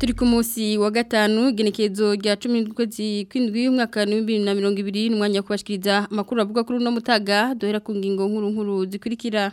ku munsi wa gatanu genekezo rya cumi n'ukwezi kw'indwi umwaka w'ibihumbi na mirongo ibiri n'umwanya wo kubashikiriza amakuru avuga kuri uno mutaga duhera ku ngingo nkuru nkuru zikurikira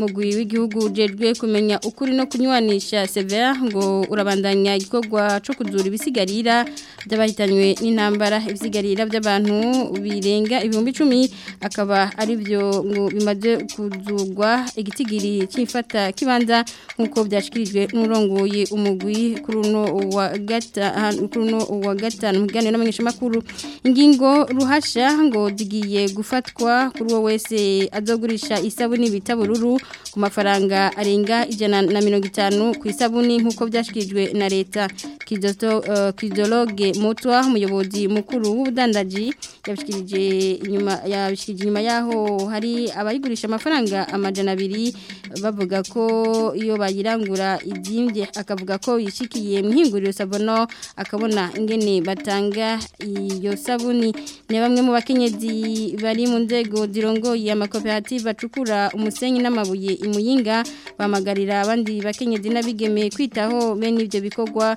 muguyi w'igihugu ujejwe kumenya ukuri no kunywanisha severa ngo urabandanya igikorwa cyo kuzura ibisigarira by'abahitanywe n'intambara ibisigarira by'abantu birenga ibihumbi icumi akaba ari byo ngo bimaze kuzugwa igitigiri cyifata kibanza nk'uko byashyikirijwe n'urongoye umugwi kuri uno wa gatanu mu kiganiro n'amenyeshamakuru ingingo ruhasha ngo digiye gufatwa kuri uwo wese adogurisha isabu n’ibitabururu ku mafaranga arenga ijana na mirongo itanu ku isabuni nk'uko byashyikirijwe na leta kidologe eh, mutuwa umuyobozi mukuru w'ubudandaji yabishyikirije inyuma yaho hari abayigurisha amafaranga amajana abiri bavuga ko iyo bayirangura ibyimbye akavuga ko yishikiye mu ihinguriro sabono akabona ingene batanga iyo sabuni ni bamwe mu bakenyezi bari mu nzego zirongoye amakoperative bacukura umusenyi n'amabuye imuyinga bamagarira abandi bakenyezi n'abigemeye kwitaho bene ibyo bikorwa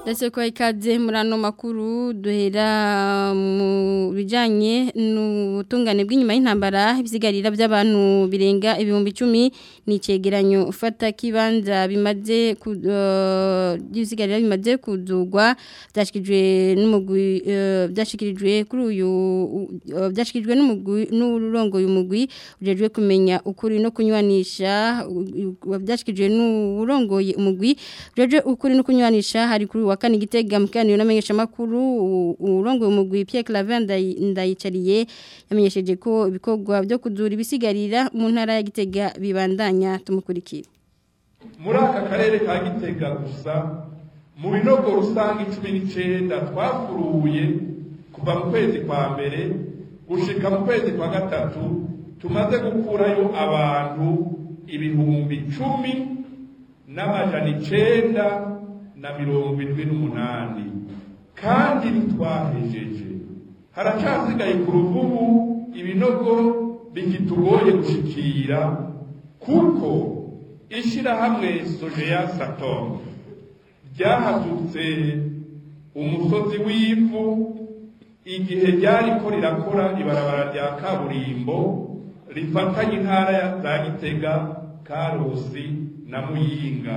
ndetse ko ikaze muri makuru duhera mu bijyanye n'ubutungane bw'inyuma y'intambara ibisigarira by'abantu birenga ibihumbi icumi ni icyegeranyo ufata k'ibanza bimaze eh, by'ibisigarira bimaze kuzugwa byashyikirijwe n'umugwi eh, byashyikirijwe kuri uyu eh, byashyikirijwe n'urongoye umugwi ujejwe kumenya ukuri no kunywanisha byashyikirijwe n'urongoye umugwi ujejwe ukuri no kunywanisha hari kuri uwa kane igitega mu kiganiro n'amenyeshamakuru urongoye umugwi Pierre Clavin ndayicariye yamenyesheje ko ibikorwa byo kudura ibisigarira mu ntara ya Gitega bibandanya tumukurikira muri aka karere ka Gitega gusa mu binogo rusange 19 twafuruye kuva mu kwezi kwa mbere gushika mu kwezi kwa gatatu tumaze gukurayo abantu ibihumbi icumi n'amajana icenda na mirongo irindwi n'umunani kandi ntitwahejeje haracyasigaye ku ruvubu ibinogo bigitugoye gushikira kuko ishyirahamwe sojeya satom ryahagutse umusozi w'ivu igihe ryariko rirakora ibarabara rya kaburimbo rifatanye intara za gitega karusi na muyinga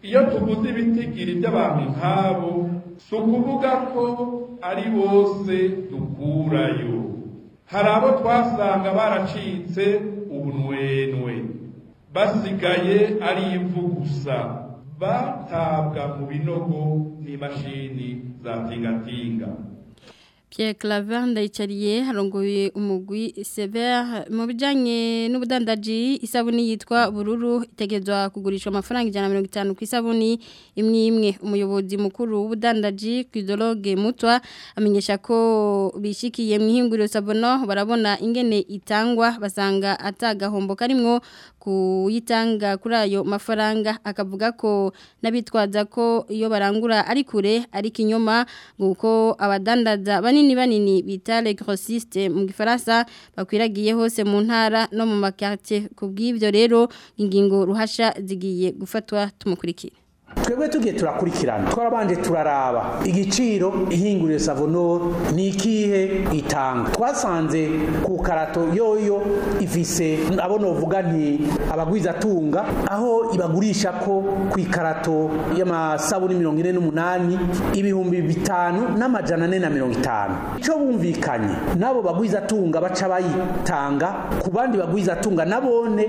iyo tuguze ibitigiri by'abantu nk'abo si ukuvuga ko ari bose dukurayo hari abo twasanga baracitse ubunwenwe basigaye ari imvu gusa batabwa mu binogo n'imashini za tingatinga Pierre Claver ndayicariye harongoye umugwi Sever mu bijanye n'ubudandaji isabuni yitwa bururu itegezwa kugurishwa amafaranga 150 ku isabuni imwe umuyobozi mukuru w'ubudandaji Kidologe Mutwa amenyesha ko bishikiye mu ihinguriro sabono barabona ingene itangwa basanga atagahombo karimwo kuyitanga kuri ayo mafaranga akavuga ko nabitwaza ko iyo barangura ari kure ari kinyoma nguko abadandaza bani banini banini bita le grossiste mu gifaransa bakwiragiye hose mu ntara no mu makartie ku bw'ivyo rero ingingo ruhasha zigiye gufatwa tumukurikira twebwe tugiye turakurikirana twarabanje turaraba igiciro ihinguriro savonoro ni ikihe itanga twasanze ku karato yoyo ifise abo novuga nti abagwizatunga aho ibagurisha ko ku ikarato y'amasabuni mirongo ine n'umunani ibihumbi bitanu n'amajana ane na mirongo itanu icyo bumvikanye n'abo bagwizatunga baca bayitanga ku bandi bagwizatunga nabone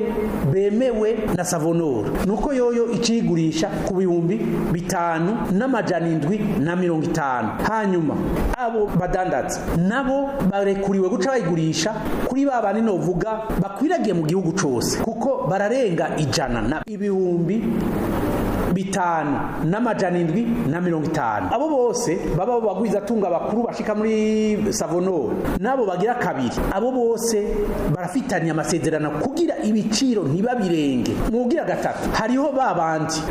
bemewe na savonoro ni uko yoyo ikiyigurisha ku bihumbi ibihumbi bitanu n'amajana indwi na mirongo itanu hanyuma abo badandatse nabo barekuriwe guca bayigurisha kuri ba bandi novuga bakwiragiye mu gihugu cyose kuko bararenga ijana na ibihumbi bitanu n'amajana indwi na mirongo itanu abo bose baba bagwiza atunga bakuru bashika muri savonoro nabo bagira kabiri abo bose barafitanye amasezerano kugira ibiciro ntibabirenge mwugira gatatu hariho ba bandi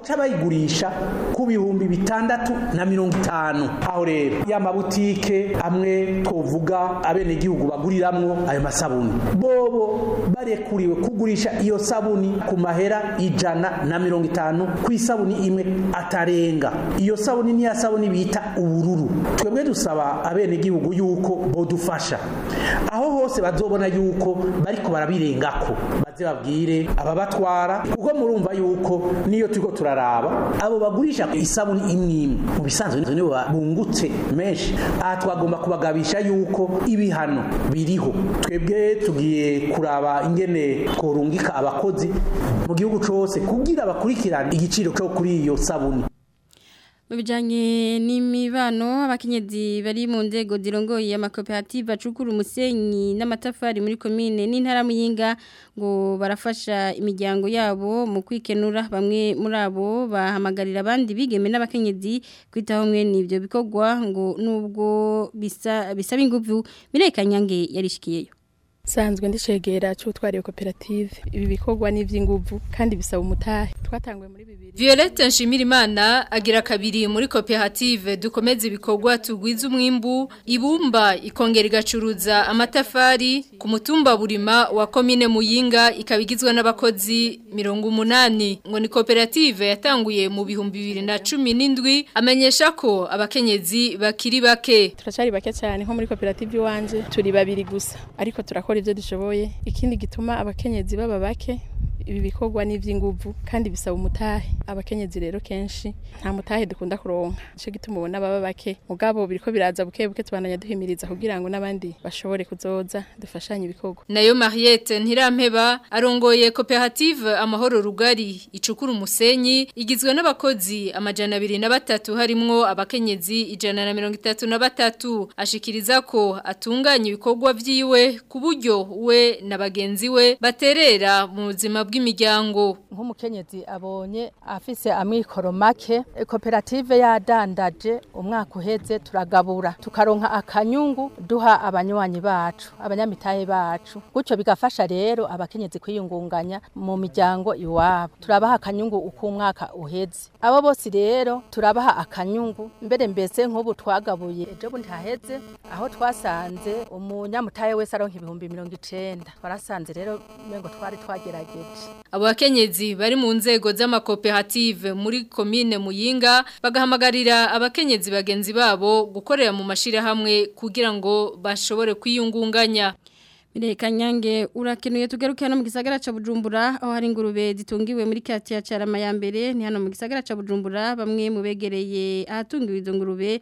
guca bayigurisha ku bihumbi bitandatu na mirongo itanu aho rero ya mabutike amwe twovuga abenegihugu baguriramwo ayo masabuni bobo barekuriwe kugurisha iyo sabuni ku mahera ijana na mirongo itanu ku isabuni imwe atarenga iyo sabuni niya sabuni bita ubururu twebwe dusaba abenegihugu yuko bodufasha aho hose bazobona yuko bariko barabirengako zibabwire ababatwara kuko murumva yuko niyo tugo turaraba abo bagurisha isabuni imwe mu bisanzwe nibo bungutse menshi aha twagomba kubagabisha yuko ibihano biriho twebwe tugiye kuraba ingene tworungika abakozi mu gihugu cyose kugira bakurikirane igiciro cyo kuri iyo sabuni mu bijyanye n'imibano abakenyezi bari mu nzego zirongoye amakoperative acukura umusenyi n'amatafari muri komine n'intara muyinga ngo barafasha imiryango yabo mu kwikenura bamwe muri abo bahamagarira abandi bigeme n'abakenyezi kwitaho mwe n'ibyo bikorwa ngo nubwo bisaba ingufu mirekanyange yarishikiyeyo sanzwe ndishegera cy'utwariye koperative ibi bikorwa n'ivy'inguvu kandi bisaba umutahe violette nshimirimana agira kabiri muri koperative dukomeze ibikorwa tugwiza umwimbu ibumba ikongera igacuruza amatafari ku mutumba burima wa komine muyinga ikaba n'abakozi mirongo umunani ngo ni koperative yatanguye mu bihumbi bibiri na cumi n'indwi amenyesha ko abakenyezi bakiri bake turacari bake cyane nko muri koperative iwanjye turi babiri gusa ariko turakora ibyo dushoboye ikindi gituma abakenyezi baba bake ibi bikorwa ni kandi bisaba umutahe abakenyezi rero kenshi nta mutahe dukunda kuronka nicyo gituma ubona baba bake mugabo biriko biraza buke buke tubandanya duhimiriza kugira ngo n'abandi bashobore kuzoza dufashanye ibikorwa nayo Mariette Ntirampeba arongoye koperative amahoro rugari icukura umusenyi igizwe n'abakozi amajana abiri na batatu harimwo abakenyezi ijana na mirongo itatu na batatu ashikiriza ko atunganya ibikorwa vyiwe ku buryo we na bagenzi we baterera mu buzima bw bw'imiryango nk'umukenyezi abonye afise amikoro make e, koperative yadandaje umwaka uheze turagabura tukaronka akanyungu duha abanywanyi bacu abanyamitahe bacu gutyo bigafasha rero abakenyezi kwiyungunganya mu miryango iwabo turabaha akanyungu uko umwaka uheze abo bose rero turabaha akanyungu mbere mbese nk'ubu twagabuye ejo bundi haheze aho twasanze umunyamutahe wese aronka ibihumbi mirongo icenda twarasanze rero ngo twari twagerageje abakenyezi bari mu nzego z'amakoperative muri komine muyinga bagahamagarira abakenyezi bagenzi babo gukorera mu mashire hamwe kugira ngo bashobore kwiyungunganya Mire kanyange urakenuye tugeruke hano mu gisagara ca Bujumbura aho hari ingurube zitungiwe muri kati ya Carama ya mbere ni hano mu gisagara cha Bujumbura bamwe mu begereye ahatungiwe izo ngurube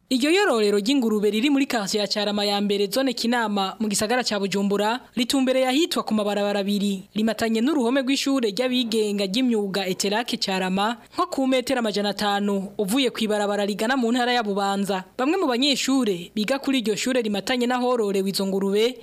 iryo yororero ry'ingurube riri muri karitsiye ya cyarama ya mbere zone kinama mu gisagara cya bujumbura ritumbereye yahitwa ku mabarabara abiri rimatanye n'uruhome rw'ishuri ry'abigenga ry'imyuga eterake cyarama nko ku metero amajana atanu uvuye ku ibarabara rigana mu ntara ya bubanza bamwe mu banyeshuri biga kuri iryo shuri rimatanye n'ahororewe izo ngurube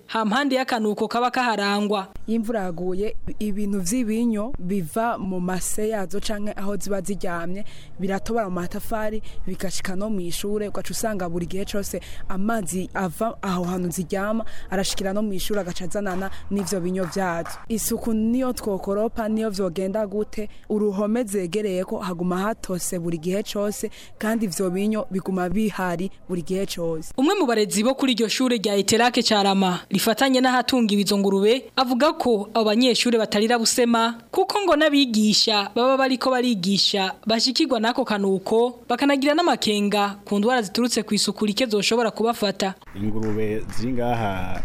hampande y'akanuko kaba kaharangwa iyo imvura yaguye ibintu by'ibinyo biva mu mase yazo cyangwa aho ziba ziryamye biratobora mu matafari bigashika no mu ishuri ugaca usanga buri gihe cyose amazi ava aho hantu ziryama arashikira no mu ishuri agaca azanana n'ibyo binyo byazo isuku niyo twokoropa niyo byogenda gute uruhome zegereye ko haguma hatose buri gihe cyose kandi ibyo binyo biguma bihari buri gihe cyose umwe mu barezi bo kuri iryo shuri rya eterake cyarama rifatanye n'ahatunga ibizo avuga ko ko abo banyeshuri batarira busema kuko ngo n'abigisha baba bariko barigisha bashikirwa n'ako kanuko bakanagira n'amakenga ku ndwara ziturutse ku isuku rike zoshobora kubafata ingurube ziri ngaha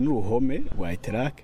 n'uruhome rwa eterake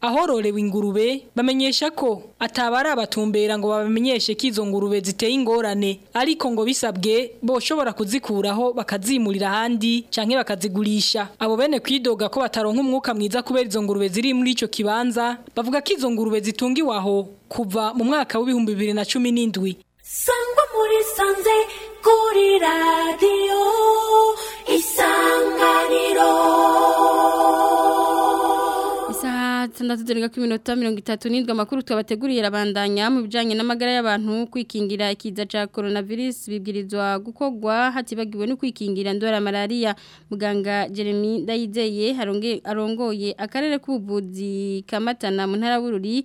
ahororewe ingurube bamenyesha ko atabari abatumbera ngo babamenyeshe ko izo ngurube ziteye ingorane ariko ngo bisabwe boshobora kuzikuraho bakazimurira ahandi cyangwa bakazigurisha abo bene kwidoga ko bataronka umwuka mwiza kubera izo ngurube ziri muri icyo kibanza bavuga ko izo ngurube zitungiwaho kuva mu mwaka w'ibihumbi bibiri na cumi n'indwi sangwa muri sanze 우리 라디오 이상한이로 gatandatu zirindwi ku minota mirongo itatu n'indwi amakuru twabateguriye rabandanya mu bijyanye n'amagara y'abantu kwikingira ikiza cha coronavirus bibwirizwa gukogwa hatibagiwe no kwikingira indwara malaria muganga Jeremy Ndayizeye arongoye akarere k'ubuvuzi kamatana mu ntara bururi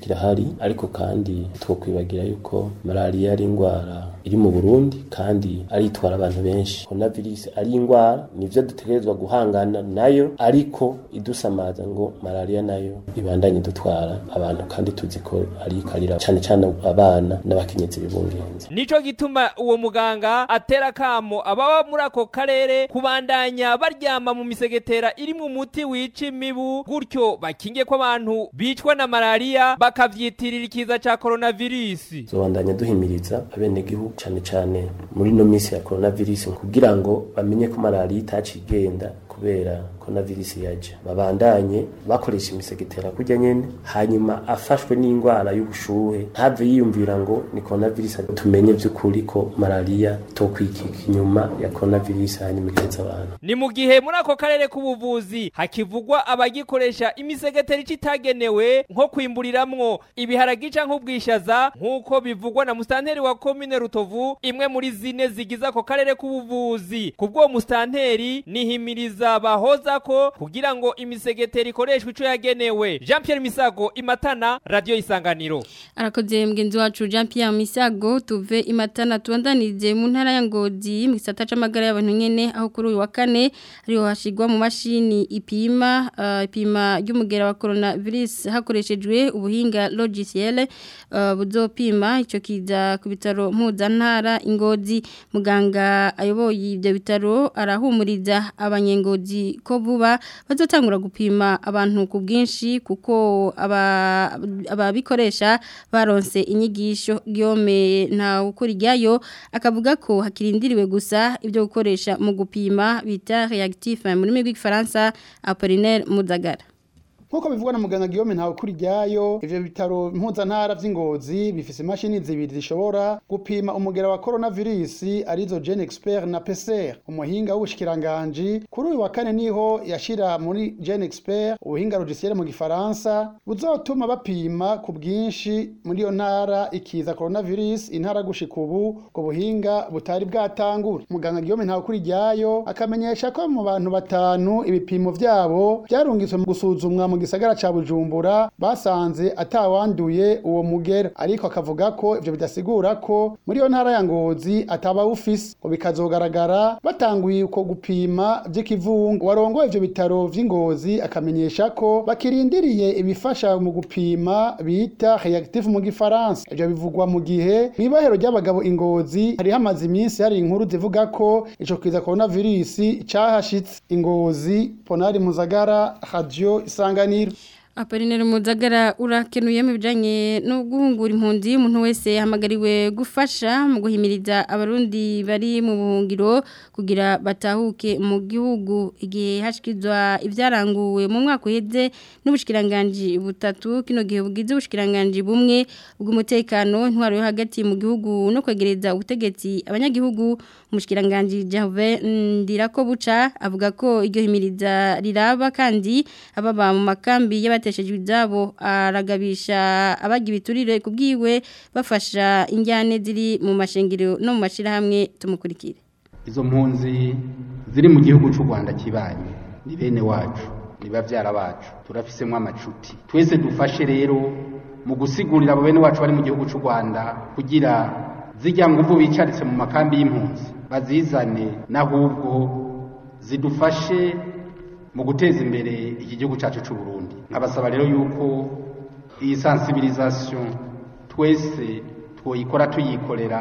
kirahari ariko kandi two kwibagira yuko malaria ari indwara iri mu Burundi kandi aritwara abantu benshi corona virus ari indwara nibyo dutegerezwa guhangana nayo ariko idusamaza ngo malaria nayo ibandanye dutwara abantu kandi tuzi ko ari cyane cyane abana n'abakenyezi bibungenze nico gituma uwo muganga atera kamo ababa muri ako karere kubandanya baryama mu misegetera irimwo umuti wica imibu gutyo bakinge ko abantu bicwa na malaria bakavyitirira cya ca coronavirus zobandanya duhimiriza abenegihugu cyane cyane muri ino minsi ya coronavirus kugira ngo bamenye ko malariya itacigenda kubera korona virusi yaje babandanye bakoresha imisegitera kurya nyene hanyuma afashwe n'ingwara y'ubushuhe ntave yiyumvira ngo ni korona virusi tumenye byukuri ko malaria tokwikika inyuma ya korona virusi hanyuma igaheza abantu ni mu gihe muri ako karere k'ubuvuzi hakivugwa abagikoresha imisegetera ico itagenewe nko kwimburiramwo ibiharage canke nkubwishaza nk'uko bivugwa na musitanteri wa komine rutovu imwe muri zine zigize ako karere k'ubuvuzi kubw'uwo musitanteri nihimiriza ko kugira ngo imisegeteri ikoreshwe ico yagenewe Jean Pierre Misago Imatana Radio Isanganiro arakoze mgenzi wacu Jean Pierre Misago tuve Imatana tubandanize mu ntara ya Ngozi mu gisata c'amagara y'abantu nyene aho kuri uyu wa kane ariho hashigwa mu mashini ipima uh, ipima ry'umugera wa coronavirus hakoreshejwe ubuhinga logiciel uh, buzopima ico kiza ku bitaro mpuzantara ingozi muganga ayoboye ibyo bitaro arahumuriza abanyengo n'ubushobozi ko vuba bazatangura gupima abantu ku bwinshi kuko ababikoresha baronse inyigisho yomeye ntawe ukuriyayo akavuga ko hakirindiriwe gusa ibyo gukoresha mu gupima bita reactif mu rurimi rw'igifaransa Apollinaire Mudagara nk'uko bivugwa na muganga Guillaume Ntawukuriryayo ivyo bitaro mpuzantara vy'ingozi bifise imashini zibiri zishobora gupima umugera wa coronavirus arizo Gen Expert na PCR umuhinga w'ubushikiranganji kuri uyu wa kane niho yashira muri Gen Expert ubuhinga logiciel mu gifaransa buzotuma bapima ku bwinshi muri iyo ntara ikiza coronavirus intara gushika ubu ku buhinga butari bwatangura muganga Guillaume Ntawukuriryayo akamenyesha ko mu bantu batanu ibipimo vyabo byarungitswe mu gusuzumwa mu gisagara ca Bujumbura basanze atawanduye uwo mugera ariko akavuga ko ibyo bidasigura ko muri yo ntara ya Ngozi ataba ufise ngo bikazogaragara batanguye uko gupima vy'ikivunga warongoye ibyo bitaro by'ingozi akamenyesha ko bakirindiriye ibifasha mu gupima bita reactif mu gifaransa ivyo bivugwa mu gihe mw'ibohero ry'abagabo Ingozi hari hamaze iminsi hari inkuru zivuga ko ico kiza coronavirus cahashitse Ingozi Ponari Muzagara Radio Isanga Janir. Apolinere Muzagara urakenuye mu bijyanye no guhungura impunzi umuntu wese hamagariwe gufasha mu guhimiriza abarundi bari mu buhungiro kugira batahuke mu gihugu igihe hashikizwa ibyaranguwe mu mwaka uheze n'ubushikiranganji butatu kino gihe bugize ubushikiranganji bumwe bw'umutekano intwaro yo hagati mu gihugu no kwegereza ubutegetsi abanyagihugu umushikiranganji ko buca avuga ko iryo himiriza riraba kandi ababa mu makambi y'abati bateshejwe ibyabo aragabisha abaga ibiturire ku bafasha injyane ziri mu mashingiro no mu mashyirahamwe tumukurikire izo mpunzi ziri mu gihugu cy'u rwanda kibanye ni bene wacu ni babyara bacu turafisemo amacuti twese dufashe rero mu gusigurira abo bene wacu bari mu gihugu cy'u rwanda kugira zijya nguvu bicaritse mu makambi y'impunzi bazizane n'ahubwo zidufashe mu guteza imbere iki gihugu cyacu cy'u Burundi nkabasaba rero yuko iyi sensibilisation twese twoyikora tuyikorera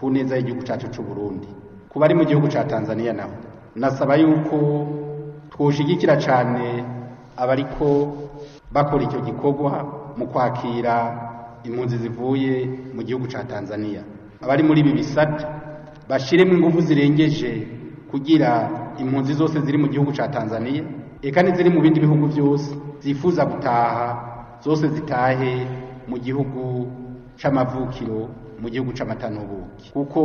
ku neza y'igihugu cyacu cy'u Burundi ku bari mu gihugu cya Tanzania naho nasaba yuko twoshigikira cyane abariko bakora icyo gikorwa mu kwakira impunzi zivuye mu gihugu cya Tanzania abari muri ibi bisata bashiremo ingufu zirengeje kugira impunzi zose ziri mu gihugu cya tanzania eka n'iziri mu bindi bihugu byose zifuza gutaha zose zitahe mu gihugu cy'amavukiro mu gihugu cy'amatanubuki kuko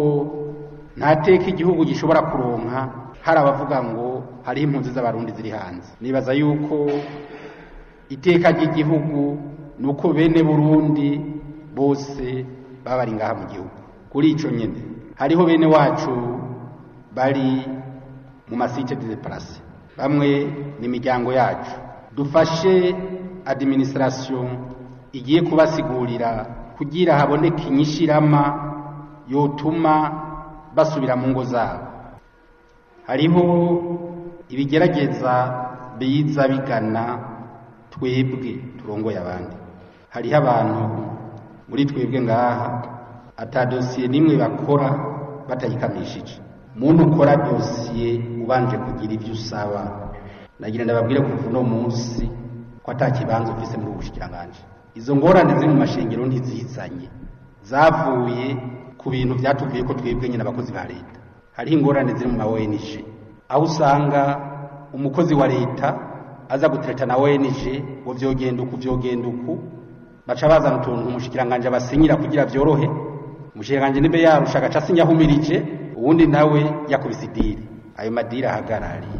ntateka igihugu gishobora kuronka hari abavuga ngo hariho impunzi z'abarundi ziri hanze nibaza yuko iteka ry'igihugu ni uko bene burundi bose baba bari ngaha mu gihugu kuri icyo nyine hariho bene wacu bari mu masite de deparase bamwe n'imiryango yacu dufashe adiminisitirasiyo igiye kubasigurira kugira haboneke inyishirama yotuma basubira mu ngo zabo hariho ibigerageza biza bigana twebwe turongoye abandi hariho abantu muri twebwe ngaha atadosiye n'imwe bakora batayikamishije umuntu ukora dosiye ubanje kugira ibyo usaba nagira ndababwire kuva uno munsi ko atakibanza ufise muri ubu bushikiranganje izo ngorane ziri mu mashengero ntizihitsanye zavuye ku bintu byatuvuye ko twebwe nyine abakozi ba leta hariho ingorane ziri mu ma ONG aho usanga umukozi wa leta aza gutereta na ONG ngo vyogenda uku vyogenda uku baca bazana utuntu umushikiranganje abasinyira kugira vyorohe umushikiranganje nibe yarusha agaca asinyahumirije ubundi nawe yakubise idiri ayo madini ahagarariye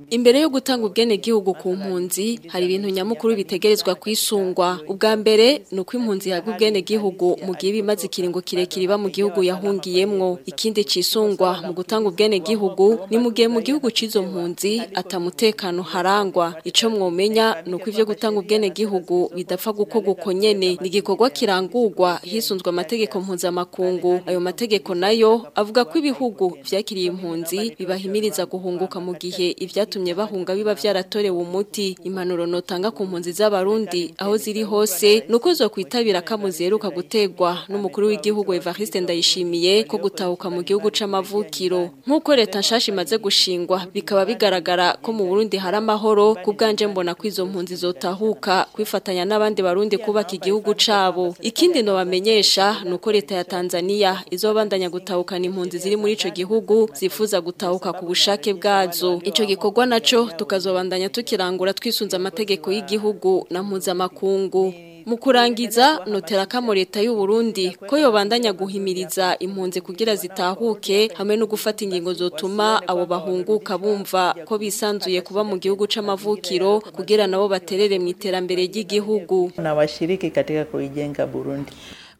Imbere yo gutanga ubwene gihugu ku mpunzi, hari ibintu nyamukuru bitegerezwa kwisungwa Ubwa mbere uko impunzi yahabwa ubwene gihugu mu gihe bimaze ikiringo kirekire iba mu gihugu yahungiyemwo. Ikindi cisungwa mu gutanga ubwene gihugu ni mu gihe mu gihugu cizo mpunzi atamutekano harangwa. Ico mwomenya uko ivyo gutanga ubwene gihugu bidapfa guko guko nyene, ni igikorwa kirangurwa hisunzwe amategeko mpuzamakungu bukungu ayo mategeko nayo avuga ko ibihugu byakiriye impunzi bibahimiriza guhunguka mu gihe ibyatumye bahunga biba byaratorewe umuti impanuro notanga ku mpunzi z'abarundi aho ziri hose nuko zo kwitabira kamuzeruka gutegwa n'umukuru w'igihugu Evariste Ndayishimiye ko gutahuka mu gihugu c'amavukiro nkuko leta nshasha imaze gushingwa bikaba bigaragara ko mu Burundi hari amahoro kubganje mbona ko izo mpunzi zotahuka kwifatanya n'abandi barundi kubaka igihugu cabo ikindi nobamenyesha nuko leta ya Tanzania Tanzania izo bandanya gutahukana impunzi ziri muri ico gihugu zifuza gutahuka ku bushake bwazo ico gikorwa naco tukazobandanya tukirangura twisunza amategeko y'igihugu na mpuzamakungu mu kurangiza notera leta y'u Burundi ko yobandanya guhimiriza impunzi kugira zitahuke hamwe no gufata ingingo zotuma abo bahunguka bumva ko bisanzuye kuba mu gihugu c'amavukiro kugira nabo baterere mu iterambere ry'igihugu na washiriki katika kuijenga Burundi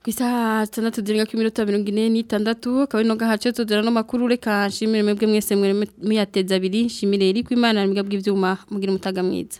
ku isaha itandatu zirenga ku minota mirongo ine n'itandatu akaba ari no gahace tudera n'amakuru reka nshimire mwebwe mwese muyateza abiri nshimire iri ku imana n'imigabwe ibyuma mugire umutaga mwiza